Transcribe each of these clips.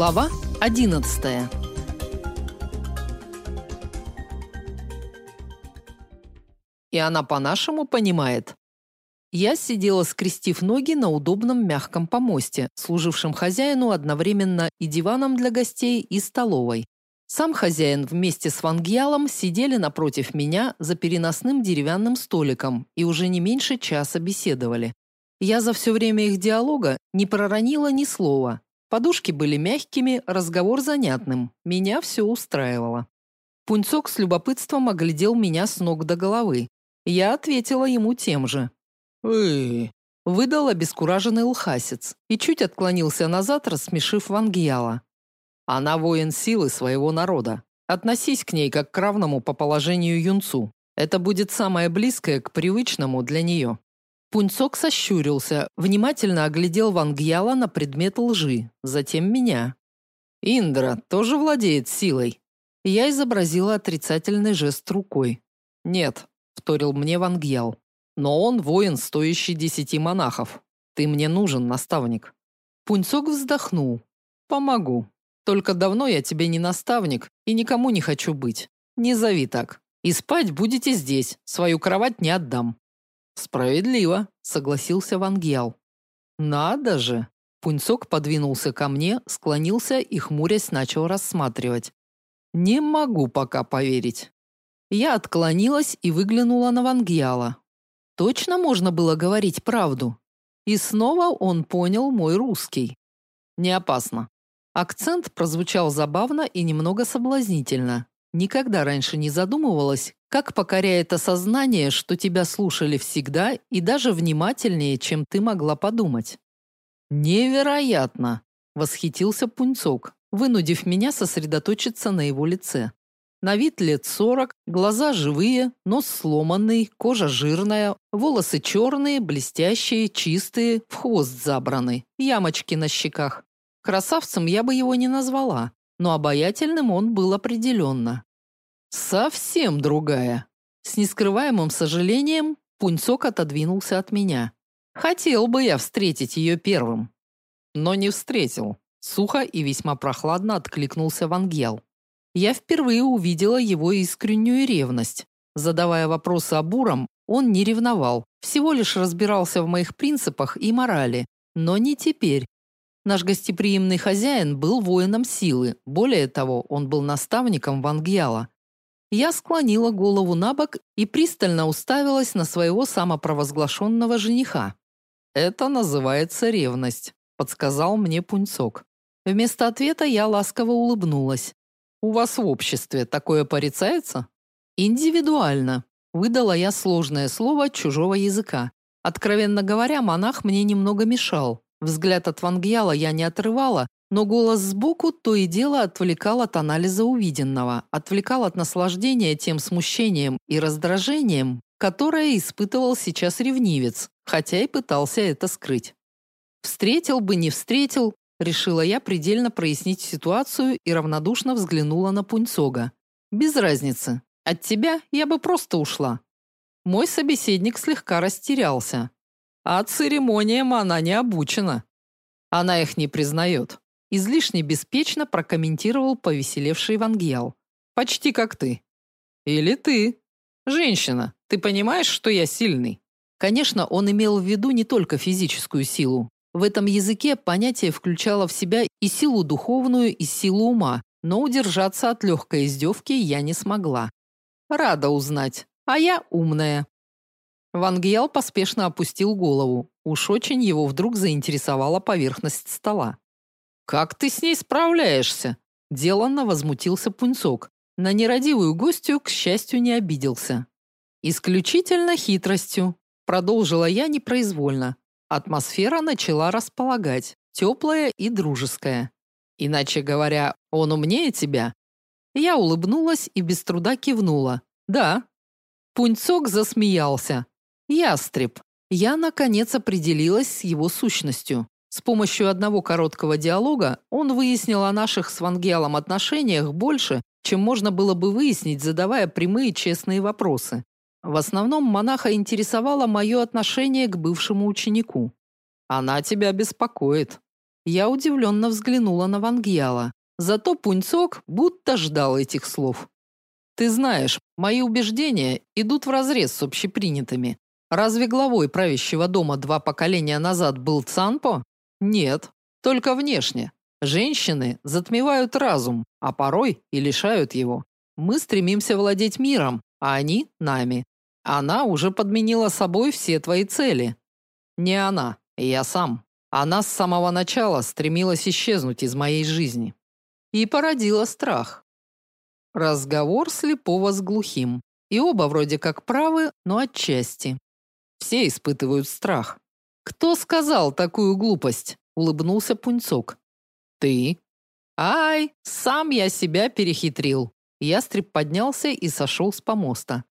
Глава 11. И она по-нашему понимает. Я сидела, скрестив ноги на удобном мягком помосте, служившем хозяину одновременно и диваном для гостей, и столовой. Сам хозяин вместе с Вангьялом сидели напротив меня за переносным деревянным столиком и уже не меньше часа беседовали. Я за все время их диалога не проронила ни слова. Подушки были мягкими, разговор занятным. Меня все устраивало. Пунцок с любопытством оглядел меня с ног до головы. Я ответила ему тем же. «Эй!» – выдал обескураженный лхасец и чуть отклонился назад, рассмешив Вангьяла. Она воин силы своего народа. Относись к ней как к равному по положению юнцу. Это будет самое близкое к привычному для нее». Пунцок сощурился, внимательно оглядел Вангьяла на предмет лжи, затем меня. «Индра тоже владеет силой?» Я изобразила отрицательный жест рукой. «Нет», — вторил мне Вангьял. «Но он воин, стоящий десяти монахов. Ты мне нужен, наставник». Пунцок вздохнул. «Помогу». Только давно я тебе не наставник и никому не хочу быть. Не зови так. И спать будете здесь. Свою кровать не отдам. Справедливо, согласился Вангьял. Надо же. Пунцок подвинулся ко мне, склонился и хмурясь начал рассматривать. Не могу пока поверить. Я отклонилась и выглянула на Вангьяла. Точно можно было говорить правду. И снова он понял мой русский. Не опасно. Акцент прозвучал забавно и немного соблазнительно. Никогда раньше не задумывалась, как покоряет осознание, что тебя слушали всегда и даже внимательнее, чем ты могла подумать. Невероятно, восхитился Пунцок, вынудив меня сосредоточиться на его лице. На вид лет сорок, глаза живые, нос сломанный, кожа жирная, волосы черные, блестящие, чистые, в хвост забраны, ямочки на щеках. Красавцем я бы его не назвала, но обаятельным он был определенно. Совсем другая. С нескрываемым сожалением Пунцок отодвинулся от меня. Хотел бы я встретить ее первым, но не встретил. Сухо и весьма прохладно откликнулся Вангел. Я впервые увидела его искреннюю ревность. Задавая вопросы о Буром, он не ревновал, всего лишь разбирался в моих принципах и морали, но не теперь, Наш гостеприимный хозяин был воином силы, более того, он был наставником Вангьяла. Я склонила голову на бок и пристально уставилась на своего самопровозглашенного жениха. «Это называется ревность», – подсказал мне Пунцок. Вместо ответа я ласково улыбнулась. «У вас в обществе такое порицается?» «Индивидуально», – выдала я сложное слово чужого языка. Откровенно говоря, монах мне немного мешал. Взгляд от Вангьяла я не отрывала, но голос сбоку то и дело отвлекал от анализа увиденного, отвлекал от наслаждения тем смущением и раздражением, которое испытывал сейчас ревнивец, хотя и пытался это скрыть. Встретил бы, не встретил, решила я предельно прояснить ситуацию и равнодушно взглянула на Пунцога. Без разницы. От тебя я бы просто ушла. Мой собеседник слегка растерялся. А церемониям она не обучена. Она их не признает. Излишне беспечно прокомментировал повеселевший Вангьял. Почти как ты. Или ты. Женщина, ты понимаешь, что я сильный? Конечно, он имел в виду не только физическую силу. В этом языке понятие включало в себя и силу духовную, и силу ума, но удержаться от легкой издевки я не смогла. Рада узнать. А я умная. Ван поспешно опустил голову. Уж очень его вдруг заинтересовала поверхность стола. Как ты с ней справляешься? деланно возмутился Пунцок. На нерадивую гостью, к счастью, не обиделся. Исключительно хитростью, продолжила я непроизвольно. Атмосфера начала располагать, теплая и дружеская. Иначе говоря, он умнее тебя. Я улыбнулась и без труда кивнула. Да. Пунцок засмеялся. Ястреб. Я наконец определилась с его сущностью. С помощью одного короткого диалога он выяснил о наших с Вангелом отношениях больше, чем можно было бы выяснить, задавая прямые честные вопросы. В основном монаха интересовало мое отношение к бывшему ученику. Она тебя беспокоит. Я удивленно взглянула на Вангьяла. Зато Пунцок будто ждал этих слов. Ты знаешь, мои убеждения идут вразрез с общепринятыми. Разве главой правящего дома два поколения назад был Цанпо? Нет, только внешне. Женщины затмевают разум, а порой и лишают его. Мы стремимся владеть миром, а они нами. Она уже подменила собой все твои цели. Не она, я сам. Она с самого начала стремилась исчезнуть из моей жизни и породила страх. Разговор слепого с глухим. И оба вроде как правы, но отчасти. Все испытывают страх. Кто сказал такую глупость? улыбнулся Пунцок. Ты? Ай, сам я себя перехитрил. Ястреб поднялся и сошел с помоста.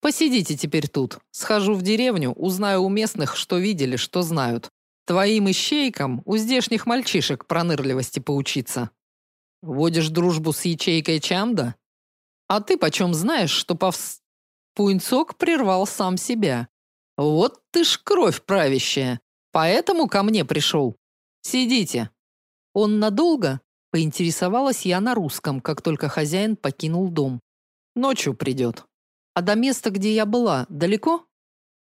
Посидите теперь тут. Схожу в деревню, узнаю у местных, что видели, что знают. Твоим ищейкам у здешних мальчишек пронырливости поучиться. Водишь дружбу с ячейкой Чамда? А ты почем знаешь, что повс... Пунцок прервал сам себя. Вот ты ж кровь правящая. Поэтому ко мне пришел. Сидите. Он надолго? Поинтересовалась я на русском, как только хозяин покинул дом. Ночью придет. А до места, где я была, далеко?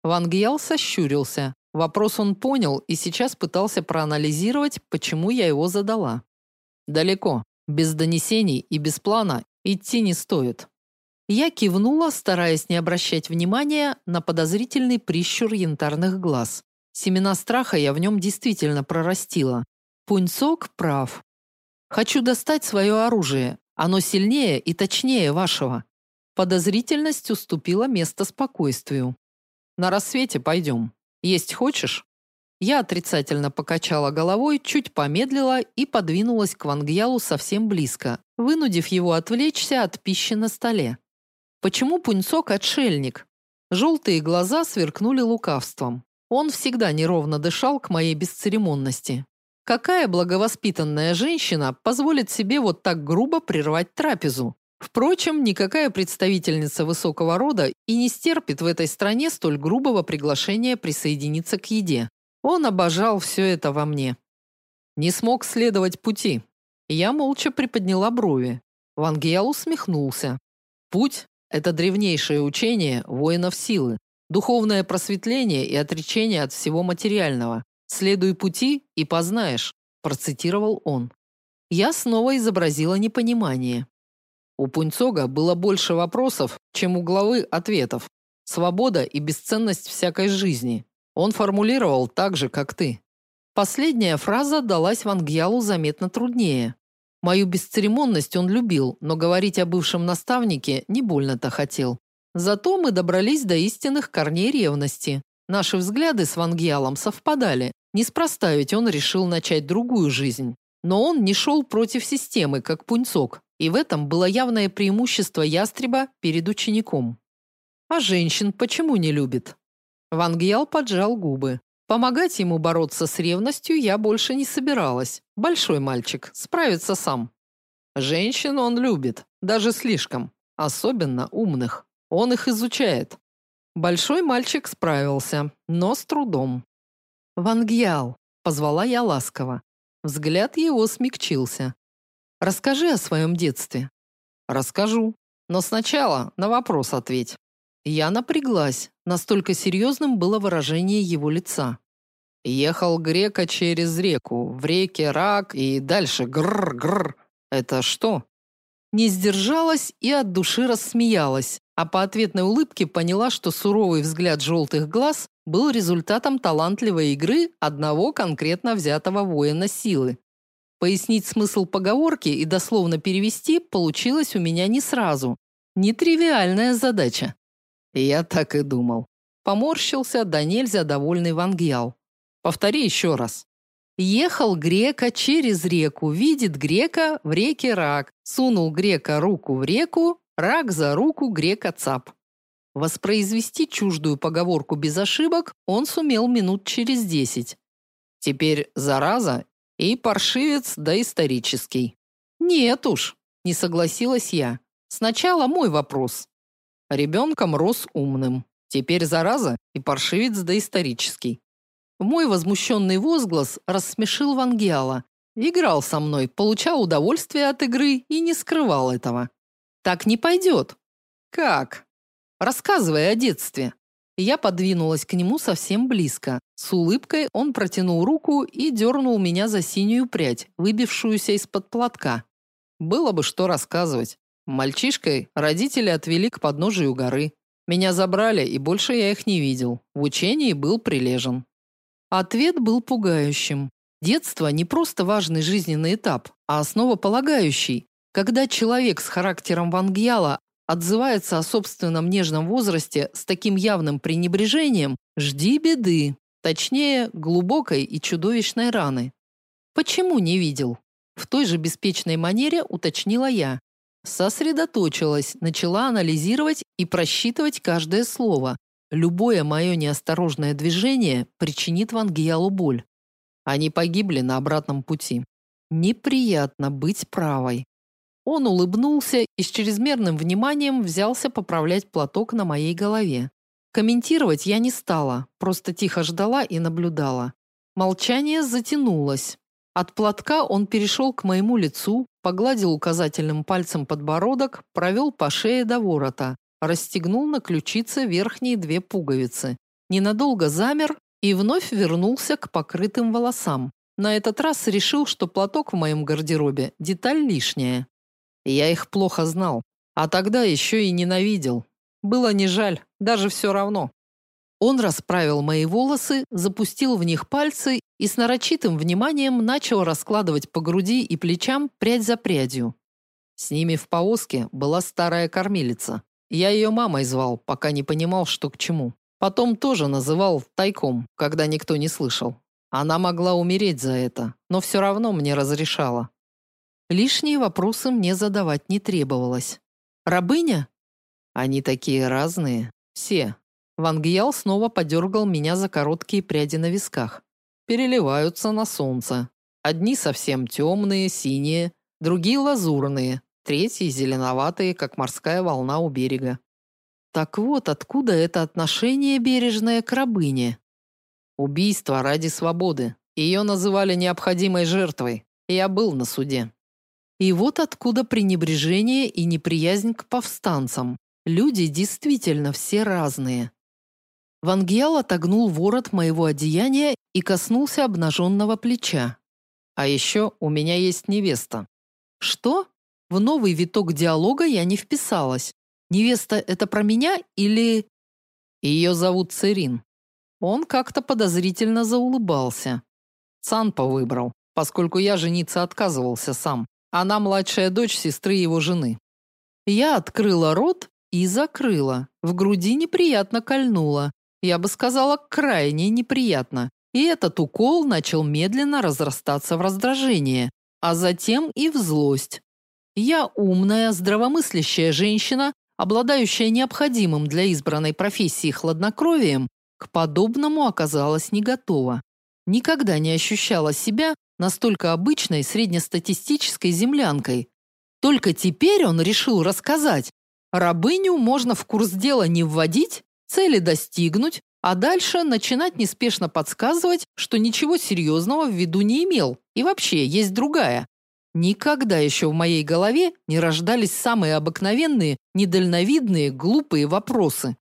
Ван Гьял сощурился. Вопрос он понял и сейчас пытался проанализировать, почему я его задала. Далеко, без донесений и без плана идти не стоит. Я кивнула, стараясь не обращать внимания на подозрительный прищур янтарных глаз. Семена страха я в нем действительно прорастила. Пунцок прав. Хочу достать свое оружие. Оно сильнее и точнее вашего. Подозрительность уступила место спокойствию. На рассвете пойдем. Есть хочешь? Я отрицательно покачала головой, чуть помедлила и подвинулась к Вангьялу совсем близко, вынудив его отвлечься от пищи на столе. Почему Пунцок отшельник? Желтые глаза сверкнули лукавством. Он всегда неровно дышал к моей бесцеремонности. Какая благовоспитанная женщина позволит себе вот так грубо прервать трапезу? Впрочем, никакая представительница высокого рода и не стерпит в этой стране столь грубого приглашения присоединиться к еде. Он обожал все это во мне. Не смог следовать пути. Я молча приподняла брови. Вангел усмехнулся. Путь это древнейшее учение воинов силы, духовное просветление и отречение от всего материального. Следуй пути и познаешь, процитировал он. Я снова изобразила непонимание. У Пунцога было больше вопросов, чем у главы ответов. Свобода и бесценность всякой жизни. Он формулировал так же, как ты. Последняя фраза далась Вангьялу заметно труднее. Мою бесцеремонность он любил, но говорить о бывшем наставнике не больно-то хотел. Зато мы добрались до истинных корней ревности. Наши взгляды с Вангьялом совпадали. Неспроста ведь он решил начать другую жизнь. Но он не шел против системы, как Пунцок, и в этом было явное преимущество ястреба перед учеником. А женщин почему не любит? Ван Гьял поджал губы. Помогать ему бороться с ревностью я больше не собиралась. Большой мальчик, справится сам. Женщин он любит, даже слишком, особенно умных. Он их изучает. Большой мальчик справился, но с трудом. Ван Гьял, позвала я ласково. Взгляд его смягчился. Расскажи о своем детстве. Расскажу, но сначала на вопрос ответь. Я напряглась, настолько серьезным было выражение его лица. Ехал грека через реку, в реке рак и дальше гр-гр. Это что? Не сдержалась и от души рассмеялась, а по ответной улыбке поняла, что суровый взгляд желтых глаз был результатом талантливой игры одного конкретно взятого воина силы. Пояснить смысл поговорки и дословно перевести получилось у меня не сразу. Нетривиальная задача. Я так и думал. Поморщился да нельзя довольный Вангьял. Повтори еще раз. Ехал грека через реку, видит грека в реке рак. Сунул грека руку в реку, рак за руку грека цап. Воспроизвести чуждую поговорку без ошибок он сумел минут через десять. Теперь зараза и паршивец доисторический. Нет уж, не согласилась я. Сначала мой вопрос. Ребенком рос умным. Теперь зараза и паршивец доисторический. Мой возмущенный возглас рассмешил Вангиала. Играл со мной, получал удовольствие от игры и не скрывал этого. Так не пойдет. Как? Рассказывай о детстве. Я подвинулась к нему совсем близко. С улыбкой он протянул руку и дернул меня за синюю прядь, выбившуюся из-под платка. Было бы что рассказывать. Мальчишкой родители отвели к подножию горы. Меня забрали, и больше я их не видел. В учении был прилежен. Ответ был пугающим. Детство не просто важный жизненный этап, а основополагающий. Когда человек с характером Вангьяла отзывается о собственном нежном возрасте с таким явным пренебрежением, жди беды, точнее, глубокой и чудовищной раны. Почему не видел? В той же беспечной манере уточнила я. Сосредоточилась, начала анализировать и просчитывать каждое слово. Любое мое неосторожное движение причинит Вангиялу боль. Они погибли на обратном пути. Неприятно быть правой. Он улыбнулся и с чрезмерным вниманием взялся поправлять платок на моей голове. Комментировать я не стала, просто тихо ждала и наблюдала. Молчание затянулось. От платка он перешел к моему лицу, погладил указательным пальцем подбородок, провел по шее до ворота, расстегнул на ключице верхние две пуговицы. Ненадолго замер и вновь вернулся к покрытым волосам. На этот раз решил, что платок в моем гардеробе деталь лишняя. Я их плохо знал, а тогда еще и ненавидел. Было не жаль, даже все равно. Он расправил мои волосы, запустил в них пальцы и с нарочитым вниманием начал раскладывать по груди и плечам прядь за прядью. С ними в повозке была старая кормилица. Я ее мамой звал, пока не понимал, что к чему. Потом тоже называл тайком, когда никто не слышал. Она могла умереть за это, но все равно мне разрешала. Лишние вопросы мне задавать не требовалось. Рабыня? Они такие разные, все, Вангьял снова подергал меня за короткие пряди на висках. Переливаются на солнце. Одни совсем темные, синие, другие лазурные, третьи зеленоватые, как морская волна у берега. Так вот, откуда это отношение бережное к рабыне? Убийство ради свободы. Ее называли необходимой жертвой. Я был на суде. И вот откуда пренебрежение и неприязнь к повстанцам. Люди действительно все разные. Вангьял отогнул ворот моего одеяния и коснулся обнаженного плеча. А еще у меня есть невеста. Что? В новый виток диалога я не вписалась. Невеста это про меня или Ее зовут Церин. Он как-то подозрительно заулыбался. Цанпа выбрал, поскольку я жениться отказывался сам. Она младшая дочь сестры его жены. Я открыла рот и закрыла. В груди неприятно кольнуло. Я бы сказала, крайне неприятно. И этот укол начал медленно разрастаться в раздражение, а затем и в злость. Я умная, здравомыслящая женщина, обладающая необходимым для избранной профессии хладнокровием, к подобному оказалась не готова. Никогда не ощущала себя настолько обычной среднестатистической землянкой. Только теперь он решил рассказать. Рабыню можно в курс дела не вводить, цели достигнуть, а дальше начинать неспешно подсказывать, что ничего серьезного в виду не имел, и вообще есть другая. Никогда еще в моей голове не рождались самые обыкновенные, недальновидные, глупые вопросы.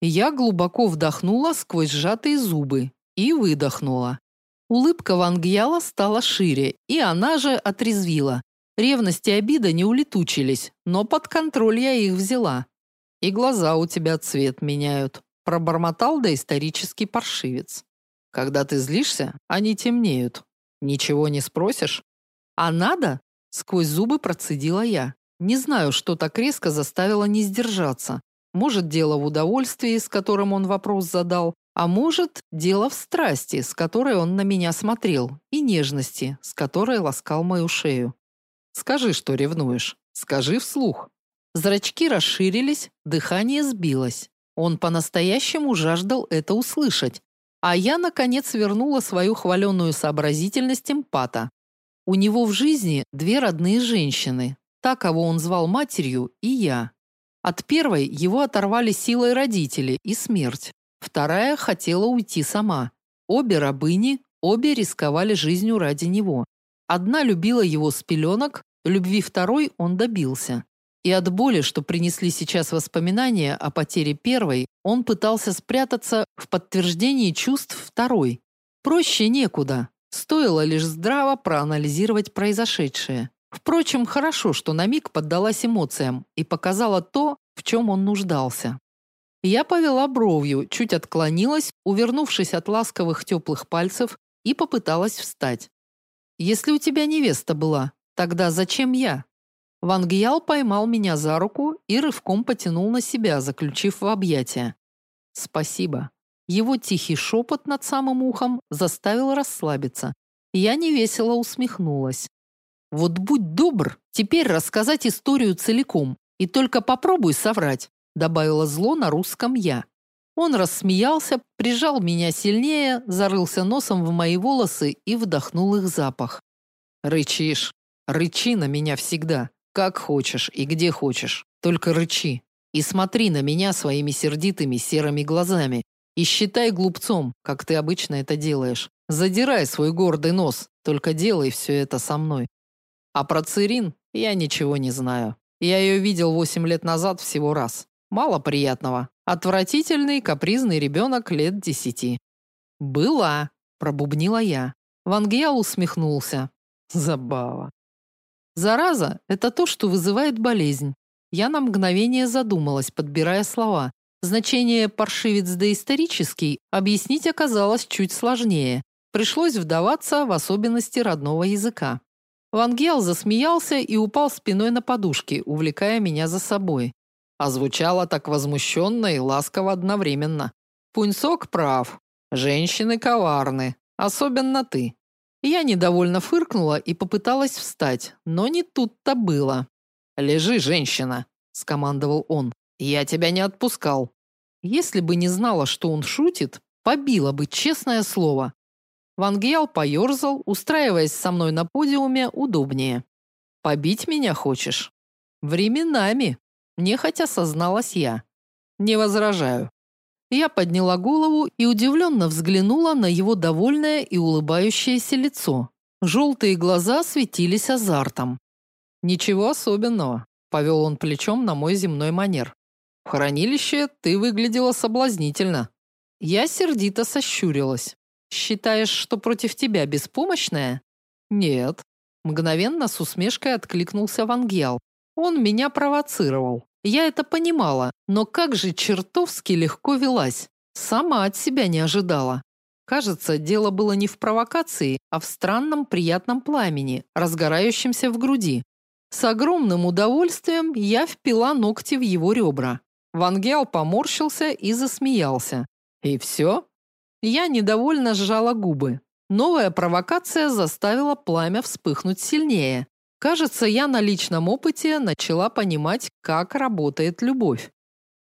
Я глубоко вдохнула сквозь сжатые зубы и выдохнула. Улыбка Вангьяла стала шире, и она же отрезвила. Ревность и обида не улетучились, но под контроль я их взяла. И глаза у тебя цвет меняют, пробормотал доисторический паршивец. Когда ты злишься, они темнеют. Ничего не спросишь? А надо? Сквозь зубы процедила я. Не знаю, что так резко заставило не сдержаться. Может, дело в удовольствии, с которым он вопрос задал, а может, дело в страсти, с которой он на меня смотрел, и нежности, с которой ласкал мою шею. Скажи, что ревнуешь. Скажи вслух. Зрачки расширились, дыхание сбилось. Он по-настоящему жаждал это услышать. А я, наконец, вернула свою хваленную сообразительность эмпата. У него в жизни две родные женщины. Та, кого он звал матерью, и я. От первой его оторвали силой родители и смерть. Вторая хотела уйти сама. Обе рабыни, обе рисковали жизнью ради него. Одна любила его с пеленок, любви второй он добился. И от боли, что принесли сейчас воспоминания о потере первой, он пытался спрятаться в подтверждении чувств второй. Проще некуда. Стоило лишь здраво проанализировать произошедшее. Впрочем, хорошо, что на миг поддалась эмоциям и показала то, в чем он нуждался. Я повела бровью, чуть отклонилась, увернувшись от ласковых теплых пальцев, и попыталась встать. Если у тебя невеста была, тогда зачем я? Ван Гиял поймал меня за руку и рывком потянул на себя, заключив в объятия. Спасибо. Его тихий шепот над самым ухом заставил расслабиться. Я невесело усмехнулась. Вот будь добр, теперь рассказать историю целиком, и только попробуй соврать, добавила зло на русском я. Он рассмеялся, прижал меня сильнее, зарылся носом в мои волосы и вдохнул их запах. Рычишь. Рычи на меня всегда, как хочешь и где хочешь. Только рычи. И смотри на меня своими сердитыми серыми глазами. И считай глупцом, как ты обычно это делаешь. Задирай свой гордый нос, только делай все это со мной. А про Цирин я ничего не знаю. Я ее видел восемь лет назад всего раз. Мало приятного. Отвратительный, капризный ребенок лет десяти. «Была», – пробубнила я. Вангел усмехнулся. Забава. Зараза – это то, что вызывает болезнь. Я на мгновение задумалась, подбирая слова. Значение «паршивец доисторический» объяснить оказалось чуть сложнее. Пришлось вдаваться в особенности родного языка. Вангел засмеялся и упал спиной на подушки, увлекая меня за собой. А звучало так возмущенно и ласково одновременно. Пуньсок прав. Женщины коварны, особенно ты. Я недовольно фыркнула и попыталась встать, но не тут-то было. "Лежи, женщина", скомандовал он. "Я тебя не отпускал". Если бы не знала, что он шутит, побила бы, честное слово. Вангел поерзал, устраиваясь со мной на подиуме удобнее. Побить меня хочешь? Временами, нехотя созналась я. Не возражаю. Я подняла голову и удивленно взглянула на его довольное и улыбающееся лицо. Желтые глаза светились азартом. Ничего особенного, повел он плечом на мой земной манер. В хранилище ты выглядела соблазнительно. Я сердито сощурилась. Считаешь, что против тебя беспомощная? Нет. Мгновенно с усмешкой откликнулся Вангел. Он меня провоцировал. Я это понимала, но как же чертовски легко велась. Сама от себя не ожидала. Кажется, дело было не в провокации, а в странном приятном пламени, разгорающемся в груди. С огромным удовольствием я впила ногти в его ребра. Вангел поморщился и засмеялся. И все? Я недовольно сжала губы. Новая провокация заставила пламя вспыхнуть сильнее. Кажется, я на личном опыте начала понимать, как работает любовь.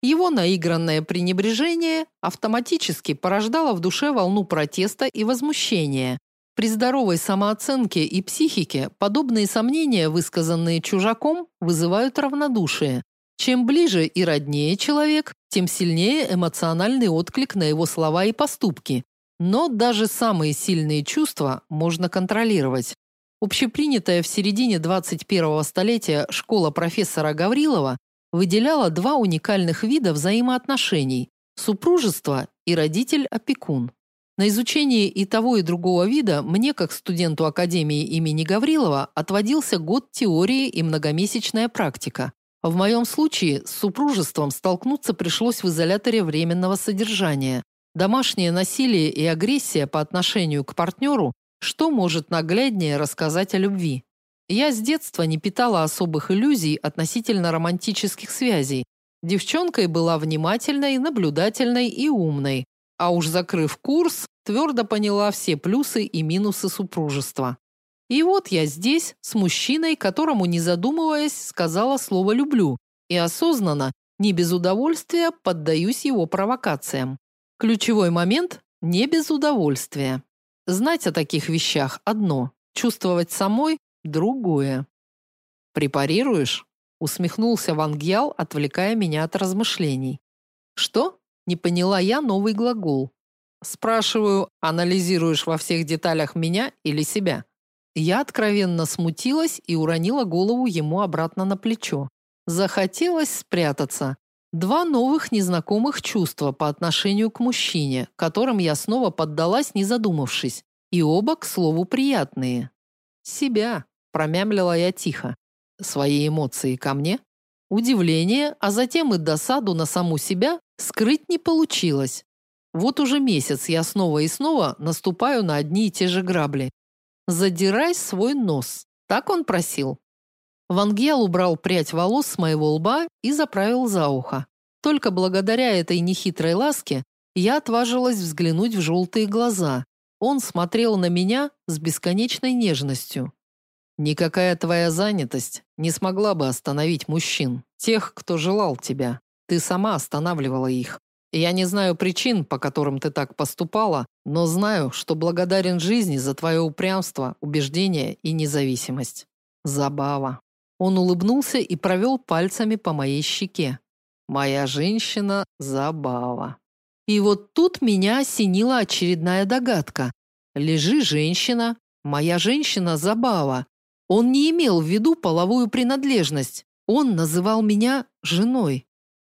Его наигранное пренебрежение автоматически порождало в душе волну протеста и возмущения. При здоровой самооценке и психике подобные сомнения, высказанные чужаком, вызывают равнодушие. Чем ближе и роднее человек, тем сильнее эмоциональный отклик на его слова и поступки. Но даже самые сильные чувства можно контролировать. Общепринятая в середине 21-го столетия школа профессора Гаврилова выделяла два уникальных вида взаимоотношений: супружество и родитель-опекун. На изучение и того, и другого вида мне, как студенту академии имени Гаврилова, отводился год теории и многомесячная практика. В моем случае с супружеством столкнуться пришлось в изоляторе временного содержания. Домашнее насилие и агрессия по отношению к партнеру что может нагляднее рассказать о любви? Я с детства не питала особых иллюзий относительно романтических связей. Девчонкой была внимательной, наблюдательной и умной. А уж закрыв курс, твердо поняла все плюсы и минусы супружества. И вот я здесь с мужчиной, которому не задумываясь, сказала слово люблю, и осознанно, не без удовольствия поддаюсь его провокациям. Ключевой момент не без удовольствия. Знать о таких вещах одно, чувствовать самой другое. Препарируешь? усмехнулся Ван Гял, отвлекая меня от размышлений. Что? Не поняла я новый глагол. Спрашиваю, анализируешь во всех деталях меня или себя? Я откровенно смутилась и уронила голову ему обратно на плечо. Захотелось спрятаться. Два новых незнакомых чувства по отношению к мужчине, которым я снова поддалась, не задумавшись, и оба, к слову, приятные. Себя, промямлила я тихо. Свои эмоции ко мне? Удивление, а затем и досаду на саму себя скрыть не получилось. Вот уже месяц я снова и снова наступаю на одни и те же грабли. Задирай свой нос. Так он просил. Вангел убрал прядь волос с моего лба и заправил за ухо. Только благодаря этой нехитрой ласке я отважилась взглянуть в желтые глаза. Он смотрел на меня с бесконечной нежностью. Никакая твоя занятость не смогла бы остановить мужчин, тех, кто желал тебя. Ты сама останавливала их. Я не знаю причин, по которым ты так поступала, но знаю, что благодарен жизни за твое упрямство, убеждение и независимость. Забава. Он улыбнулся и провел пальцами по моей щеке. Моя женщина забава. И вот тут меня осенила очередная догадка. Лежи, женщина, моя женщина забава. Он не имел в виду половую принадлежность. Он называл меня женой.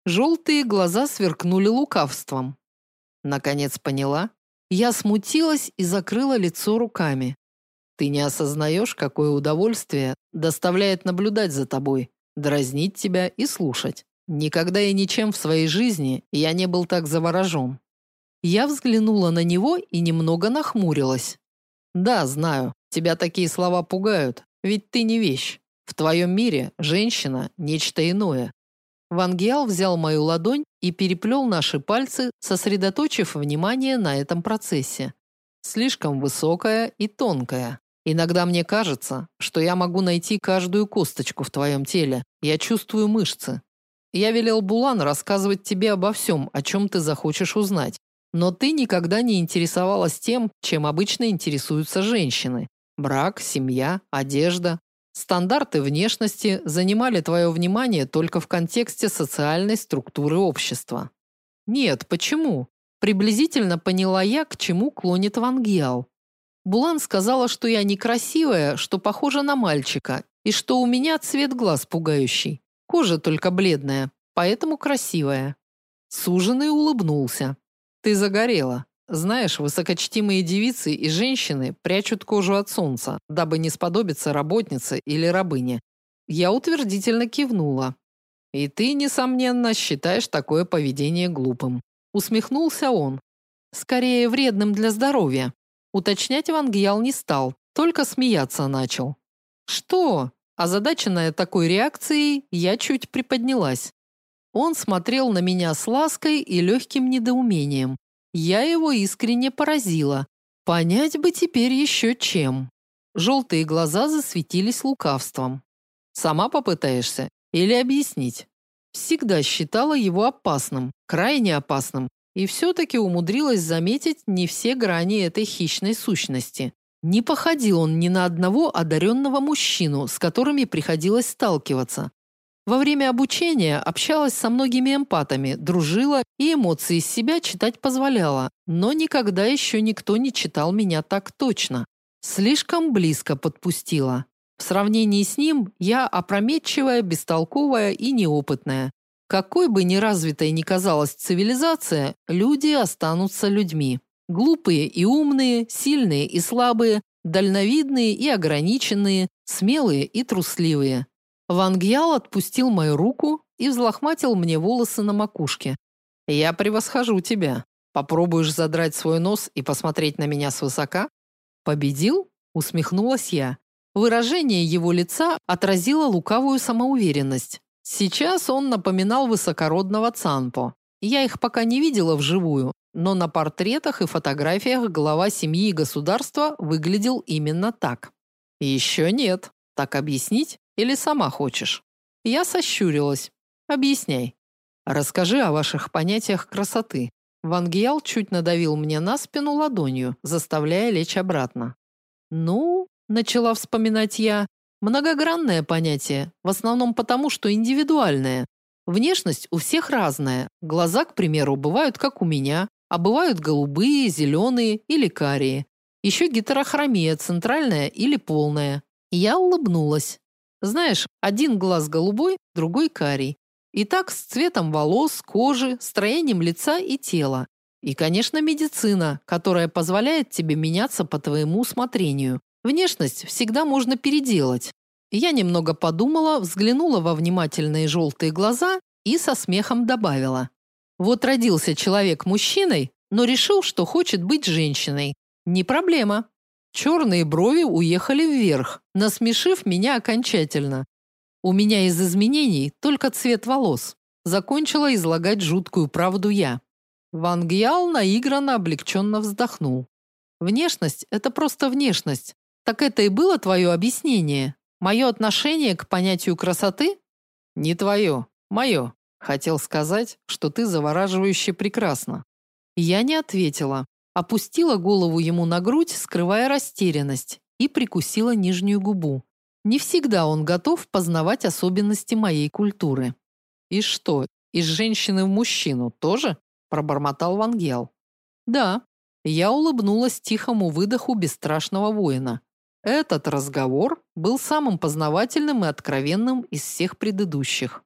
Желтые глаза сверкнули лукавством. Наконец поняла. Я смутилась и закрыла лицо руками. Ты не осознаешь, какое удовольствие доставляет наблюдать за тобой, дразнить тебя и слушать. Никогда и ничем в своей жизни я не был так заворожен. Я взглянула на него и немного нахмурилась. Да, знаю, тебя такие слова пугают, ведь ты не вещь. В твоем мире женщина нечто иное. Вангиал взял мою ладонь и переплел наши пальцы, сосредоточив внимание на этом процессе. Слишком высокая и тонкая. Иногда мне кажется, что я могу найти каждую косточку в твоем теле. Я чувствую мышцы. Я велел Булан рассказывать тебе обо всем, о чем ты захочешь узнать. Но ты никогда не интересовалась тем, чем обычно интересуются женщины: брак, семья, одежда, Стандарты внешности занимали твое внимание только в контексте социальной структуры общества. Нет, почему? Приблизительно поняла я, к чему клонит Вангиал. Булан сказала, что я некрасивая, что похожа на мальчика, и что у меня цвет глаз пугающий. Кожа только бледная, поэтому красивая. Суженый улыбнулся. Ты загорела. Знаешь, высокочтимые девицы и женщины прячут кожу от солнца, дабы не сподобиться работнице или рабыне. Я утвердительно кивнула. И ты, несомненно, считаешь такое поведение глупым. Усмехнулся он. Скорее вредным для здоровья. Уточнять Вангьял не стал, только смеяться начал. Что? Озадаченная такой реакцией, я чуть приподнялась. Он смотрел на меня с лаской и легким недоумением. Я его искренне поразила. Понять бы теперь еще чем. Желтые глаза засветились лукавством. Сама попытаешься или объяснить? Всегда считала его опасным, крайне опасным, и все таки умудрилась заметить не все грани этой хищной сущности. Не походил он ни на одного одаренного мужчину, с которыми приходилось сталкиваться. Во время обучения общалась со многими эмпатами, дружила и эмоции из себя читать позволяла, но никогда еще никто не читал меня так точно. Слишком близко подпустила. В сравнении с ним я опрометчивая, бестолковая и неопытная. Какой бы неразвитой ни казалась цивилизация, люди останутся людьми. Глупые и умные, сильные и слабые, дальновидные и ограниченные, смелые и трусливые. Ван Гьял отпустил мою руку и взлохматил мне волосы на макушке. Я превосхожу тебя. Попробуешь задрать свой нос и посмотреть на меня свысока? Победил? усмехнулась я. Выражение его лица отразило лукавую самоуверенность. Сейчас он напоминал высокородного Цанпо. Я их пока не видела вживую, но на портретах и фотографиях глава семьи и государства выглядел именно так. «Еще нет. Так объяснить? Или сама хочешь? Я сощурилась. Объясняй. Расскажи о ваших понятиях красоты. Ван Гиал чуть надавил мне на спину ладонью, заставляя лечь обратно. Ну, начала вспоминать я, многогранное понятие, в основном потому, что индивидуальное. Внешность у всех разная. Глаза, к примеру, бывают как у меня, а бывают голубые, зеленые или карие. Еще гетерохромия центральная или полная. Я улыбнулась. Знаешь, один глаз голубой, другой карий. И так с цветом волос, кожи, строением лица и тела. И, конечно, медицина, которая позволяет тебе меняться по твоему усмотрению. Внешность всегда можно переделать. Я немного подумала, взглянула во внимательные желтые глаза и со смехом добавила: "Вот родился человек мужчиной, но решил, что хочет быть женщиной. Не проблема. Черные брови уехали вверх, насмешив меня окончательно. У меня из изменений только цвет волос. Закончила излагать жуткую правду я. Ван Гьял наигранно облегченно вздохнул. Внешность это просто внешность. Так это и было твое объяснение. Мое отношение к понятию красоты? Не твое, мое. Хотел сказать, что ты завораживающе прекрасна. Я не ответила, опустила голову ему на грудь, скрывая растерянность, и прикусила нижнюю губу. Не всегда он готов познавать особенности моей культуры. И что, из женщины в мужчину тоже? пробормотал Вангел. Да. Я улыбнулась тихому выдоху бесстрашного воина. Этот разговор был самым познавательным и откровенным из всех предыдущих.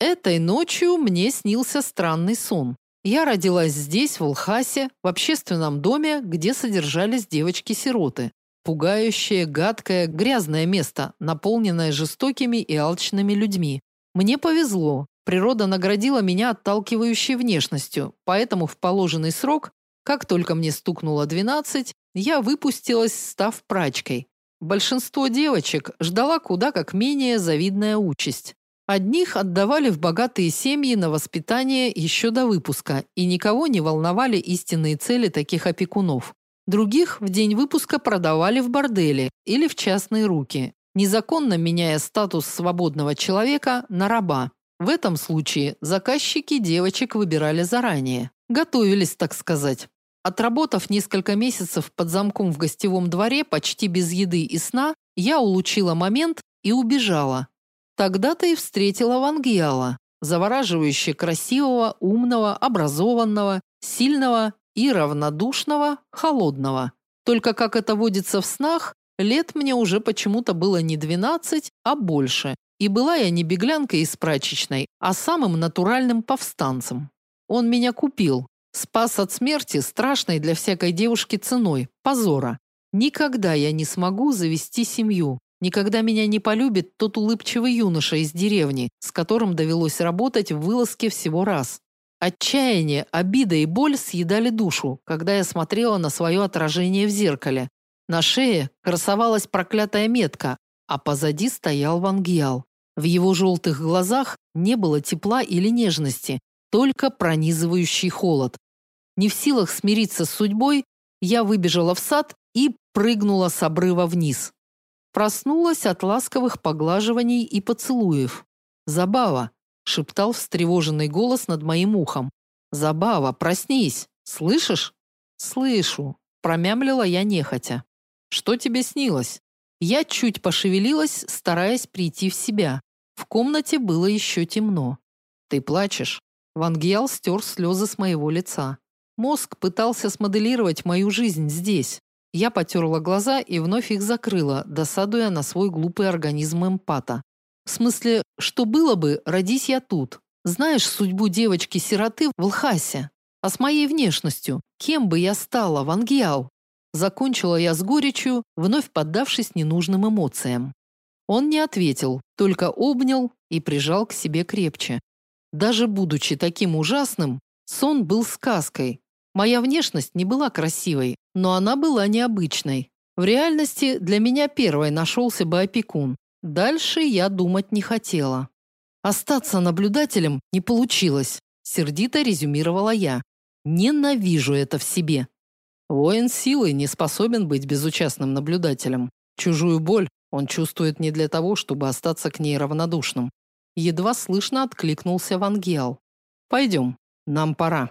Этой ночью мне снился странный сон. Я родилась здесь, в Улхасе, в общественном доме, где содержались девочки-сироты. Пугающее, гадкое, грязное место, наполненное жестокими и алчными людьми. Мне повезло. Природа наградила меня отталкивающей внешностью, поэтому в положенный срок, как только мне стукнуло 12, я выпустилась, став прачкой. Большинство девочек ждала куда как менее завидная участь. Одних отдавали в богатые семьи на воспитание еще до выпуска, и никого не волновали истинные цели таких опекунов. Других в день выпуска продавали в борделе или в частные руки, незаконно меняя статус свободного человека на раба. В этом случае заказчики девочек выбирали заранее, готовились, так сказать. Отработав несколько месяцев под замком в гостевом дворе почти без еды и сна, я улучила момент и убежала, Тогда-то и встретила Вангьяла, завораживающе красивого, умного, образованного, сильного и равнодушного, холодного. Только как это водится в снах, лет мне уже почему-то было не 12, а больше. И была я не беглянкой из прачечной, а самым натуральным повстанцем. Он меня купил, спас от смерти страшной для всякой девушки ценой позора. Никогда я не смогу завести семью, Никогда меня не полюбит тот улыбчивый юноша из деревни, с которым довелось работать в вылазке всего раз. Отчаяние, обида и боль съедали душу, когда я смотрела на свое отражение в зеркале. На шее красовалась проклятая метка, а позади стоял Вангьял. В его желтых глазах не было тепла или нежности, только пронизывающий холод. Не в силах смириться с судьбой, я выбежала в сад и прыгнула с обрыва вниз. Проснулась от ласковых поглаживаний и поцелуев. «Забава!» – шептал встревоженный голос над моим ухом. «Забава, проснись! Слышишь?» «Слышу!» – промямлила я нехотя. «Что тебе снилось?» Я чуть пошевелилась, стараясь прийти в себя. В комнате было еще темно. «Ты плачешь?» Вангел стер слезы с моего лица. Мозг пытался смоделировать мою жизнь здесь. Я потерла глаза и вновь их закрыла, досадуя на свой глупый организм эмпата. В смысле, что было бы, родись я тут. Знаешь судьбу девочки-сироты в Лхасе? А с моей внешностью, кем бы я стала, Вангьял? Закончила я с горечью, вновь поддавшись ненужным эмоциям. Он не ответил, только обнял и прижал к себе крепче. Даже будучи таким ужасным, сон был сказкой, Моя внешность не была красивой, но она была необычной. В реальности для меня первой нашелся бы опекун. Дальше я думать не хотела. Остаться наблюдателем не получилось, сердито резюмировала я. Ненавижу это в себе. Воин силы не способен быть безучастным наблюдателем. Чужую боль он чувствует не для того, чтобы остаться к ней равнодушным. Едва слышно откликнулся Вангиал. Пойдем, нам пора.